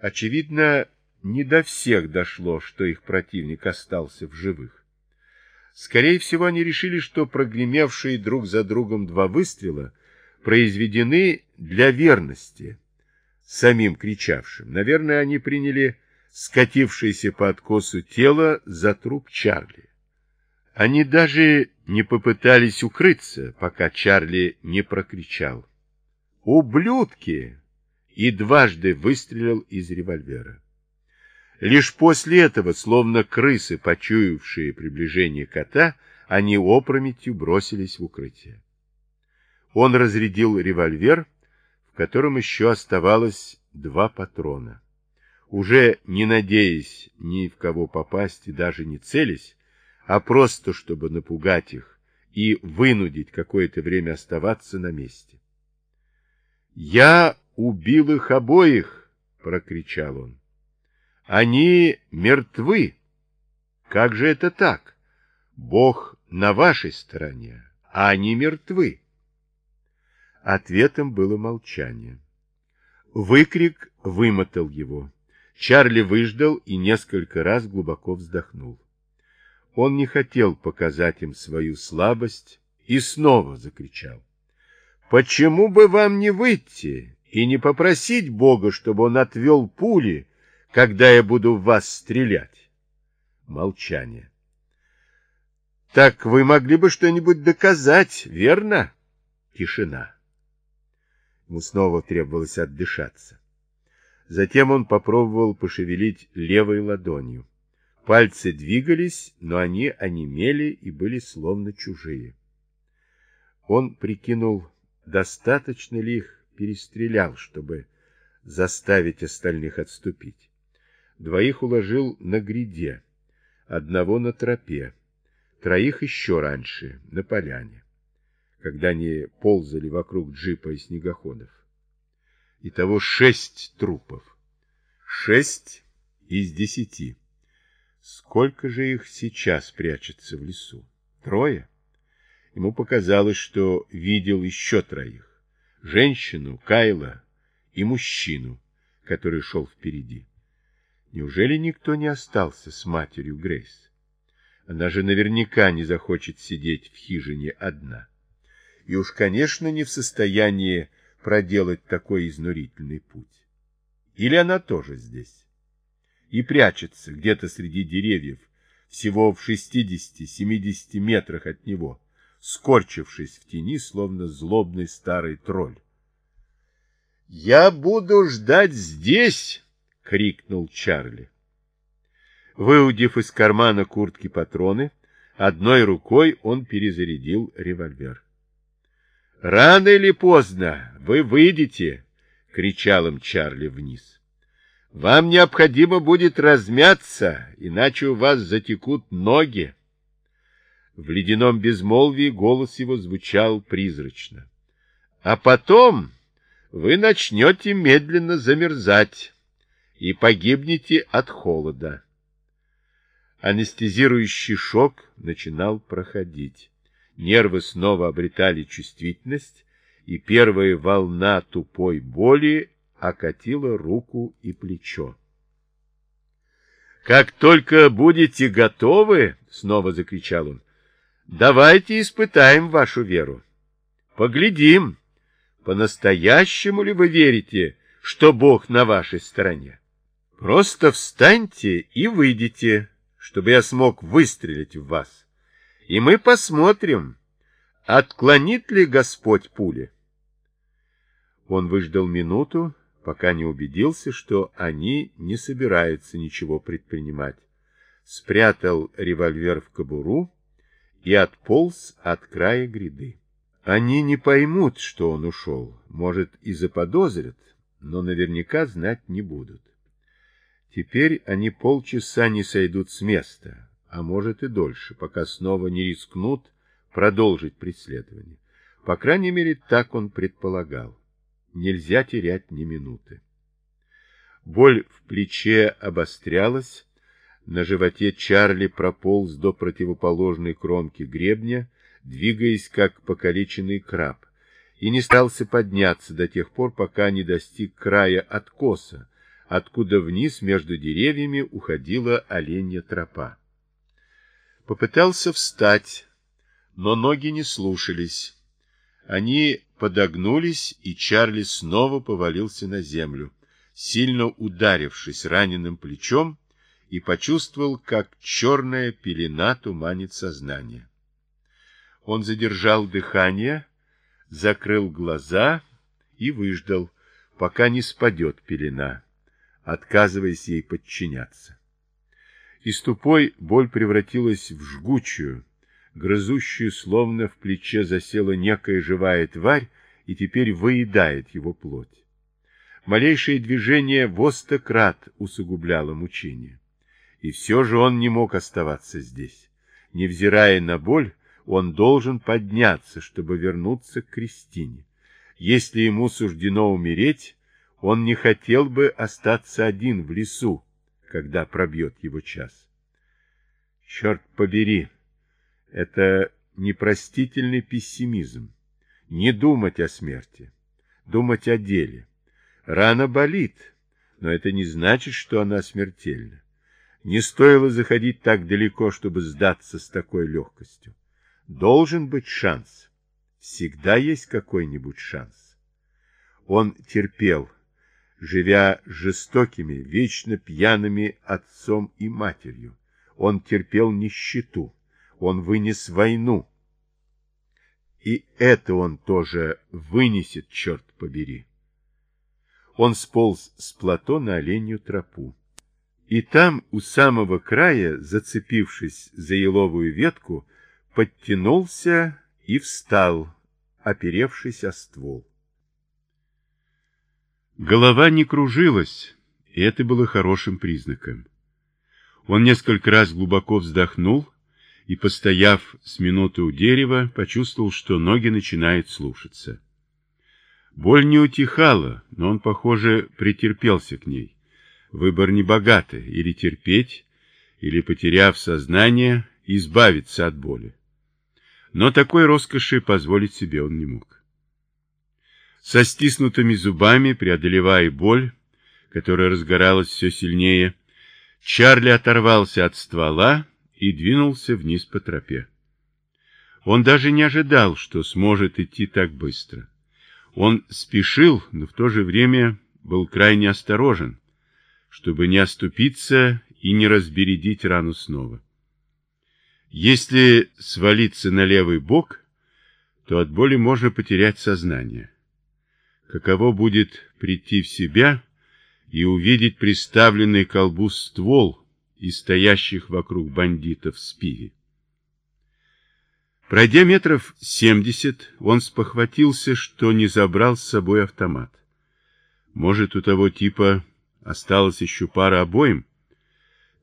Очевидно, не до всех дошло, что их противник остался в живых. Скорее всего, они решили, что прогремевшие друг за другом два выстрела произведены для верности самим кричавшим. Наверное, они приняли скатившееся по откосу тело за труп Чарли. Они даже не попытались укрыться, пока Чарли не прокричал. «Ублюдки!» И дважды выстрелил из револьвера. Лишь после этого, словно крысы, почуявшие приближение кота, они опрометью бросились в укрытие. Он разрядил револьвер, в котором еще оставалось два патрона. Уже не надеясь ни в кого попасть и даже не целясь, а просто чтобы напугать их и вынудить какое-то время оставаться на месте. «Я убил их обоих!» — прокричал он. Они мертвы. Как же это так? Бог на вашей стороне, а они мертвы. Ответом было молчание. Выкрик вымотал его. Чарли выждал и несколько раз глубоко вздохнул. Он не хотел показать им свою слабость и снова закричал. «Почему бы вам не выйти и не попросить Бога, чтобы он отвел пули, когда я буду в вас стрелять? Молчание. Так вы могли бы что-нибудь доказать, верно? Тишина. Ему снова требовалось отдышаться. Затем он попробовал пошевелить левой ладонью. Пальцы двигались, но они онемели и были словно чужие. Он прикинул, достаточно ли их перестрелял, чтобы заставить остальных отступить. Двоих уложил на гряде, одного на тропе, троих еще раньше, на поляне, когда они ползали вокруг джипа и снегоходов. Итого шесть трупов. Шесть из десяти. Сколько же их сейчас прячется в лесу? Трое? Ему показалось, что видел еще троих. Женщину, Кайла и мужчину, который шел впереди. Неужели никто не остался с матерью Грейс? Она же наверняка не захочет сидеть в хижине одна. И уж, конечно, не в состоянии проделать такой изнурительный путь. Или она тоже здесь? И прячется где-то среди деревьев, всего в 60-70 метрах от него, скорчившись в тени, словно злобный старый тролль. «Я буду ждать здесь!» — крикнул Чарли. Выудив из кармана куртки патроны, одной рукой он перезарядил револьвер. — Рано или поздно вы выйдете! — кричал им Чарли вниз. — Вам необходимо будет размяться, иначе у вас затекут ноги. В ледяном безмолвии голос его звучал призрачно. — А потом вы начнете медленно замерзать и погибнете от холода. Анестезирующий шок начинал проходить. Нервы снова обретали чувствительность, и первая волна тупой боли окатила руку и плечо. «Как только будете готовы, — снова закричал он, — давайте испытаем вашу веру. Поглядим, по-настоящему ли вы верите, что Бог на вашей стороне. Просто встаньте и выйдите, чтобы я смог выстрелить в вас. И мы посмотрим, отклонит ли Господь пули. Он выждал минуту, пока не убедился, что они не собираются ничего предпринимать. Спрятал револьвер в кобуру и отполз от края гряды. Они не поймут, что он ушел, может, и заподозрят, но наверняка знать не будут. Теперь они полчаса не сойдут с места, а может и дольше, пока снова не рискнут продолжить преследование. По крайней мере, так он предполагал. Нельзя терять ни минуты. Боль в плече обострялась, на животе Чарли прополз до противоположной кромки гребня, двигаясь как покалеченный краб, и не стался подняться до тех пор, пока не достиг края откоса, откуда вниз между деревьями уходила оленья тропа. Попытался встать, но ноги не слушались. Они подогнулись, и Чарли снова повалился на землю, сильно ударившись раненым плечом, и почувствовал, как черная пелена туманит сознание. Он задержал дыхание, закрыл глаза и выждал, пока не спадет пелена, отказываясь ей подчиняться. Из тупой боль превратилась в жгучую, грызущую, словно в плече засела некая живая тварь и теперь выедает его плоть. Малейшее движение востократ усугубляло мучение. И все же он не мог оставаться здесь. Невзирая на боль, он должен подняться, чтобы вернуться к Кристине. Если ему суждено умереть, он не хотел бы остаться один в лесу, когда пробьет его час. Черт побери! Это непростительный пессимизм. Не думать о смерти, думать о деле. Рана болит, но это не значит, что она смертельна. Не стоило заходить так далеко, чтобы сдаться с такой легкостью. Должен быть шанс. Всегда есть какой-нибудь шанс. Он терпел, живя жестокими, вечно пьяными отцом и матерью. Он терпел нищету. Он вынес войну. И это он тоже вынесет, черт побери. Он сполз с плато на оленью тропу. И там, у самого края, зацепившись за еловую ветку, подтянулся и встал, оперевшись о ствол. Голова не кружилась, и это было хорошим признаком. Он несколько раз глубоко вздохнул и, постояв с минуты у дерева, почувствовал, что ноги начинают слушаться. Боль не утихала, но он, похоже, претерпелся к ней. Выбор небогатый, или терпеть, или, потеряв сознание, избавиться от боли. Но такой роскоши позволить себе он не мог. Со стиснутыми зубами, преодолевая боль, которая разгоралась все сильнее, Чарли оторвался от ствола и двинулся вниз по тропе. Он даже не ожидал, что сможет идти так быстро. Он спешил, но в то же время был крайне осторожен, чтобы не оступиться и не разбередить рану снова. Если свалиться на левый бок, то от боли можно потерять сознание. Каково будет прийти в себя и увидеть приставленный к колбу ствол и стоящих вокруг бандитов с пиви. Пройдя метров семьдесят, он спохватился, что не забрал с собой автомат. Может, у того типа осталось еще пара обоим?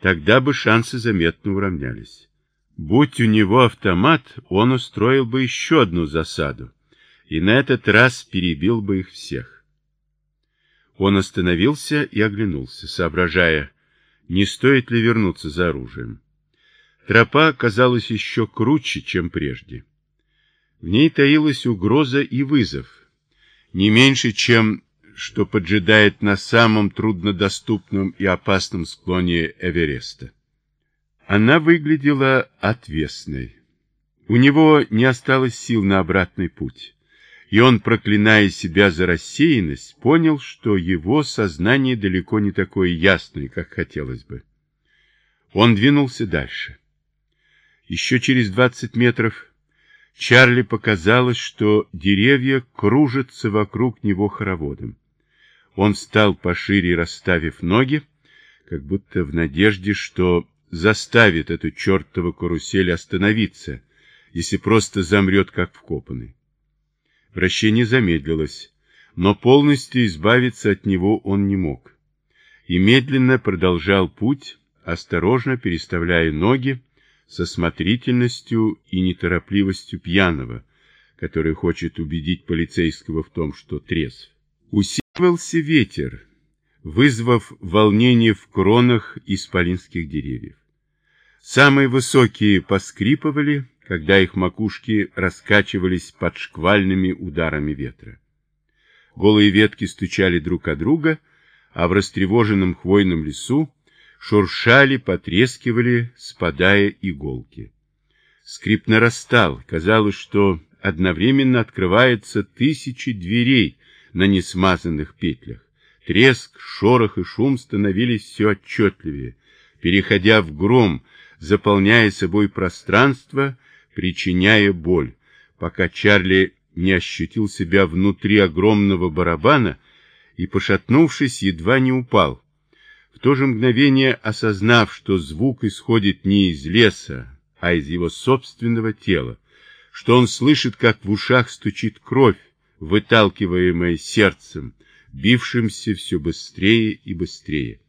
Тогда бы шансы заметно уравнялись. Будь у него автомат, он устроил бы еще одну засаду, и на этот раз перебил бы их всех. Он остановился и оглянулся, соображая, не стоит ли вернуться за оружием. Тропа казалась еще круче, чем прежде. В ней таилась угроза и вызов, не меньше, чем что поджидает на самом труднодоступном и опасном склоне Эвереста. Она выглядела отвесной. У него не осталось сил на обратный путь, и он, проклиная себя за рассеянность, понял, что его сознание далеко не такое ясное, как хотелось бы. Он двинулся дальше. Еще через двадцать метров Чарли показалось, что деревья кружатся вокруг него хороводом. Он встал пошире, расставив ноги, как будто в надежде, что заставит эту чертову карусель остановиться, если просто замрет, как вкопанный. Вращение замедлилось, но полностью избавиться от него он не мог. И медленно продолжал путь, осторожно переставляя ноги, со смотрительностью и неторопливостью пьяного, который хочет убедить полицейского в том, что трезв. Усиливался ветер, вызвав волнение в кронах исполинских деревьев. Самые высокие поскрипывали, когда их макушки раскачивались под шквальными ударами ветра. Голые ветки стучали друг о друга, а в растревоженном хвойном лесу шуршали, потрескивали, спадая иголки. Скрип нарастал, казалось, что одновременно открывается тысячи дверей на несмазанных петлях. Треск, шорох и шум становились все отчетливее, переходя в гром, заполняя собой пространство, причиняя боль, пока Чарли не ощутил себя внутри огромного барабана и, пошатнувшись, едва не упал. В то же мгновение, осознав, что звук исходит не из леса, а из его собственного тела, что он слышит, как в ушах стучит кровь, выталкиваемая сердцем, бившимся все быстрее и быстрее.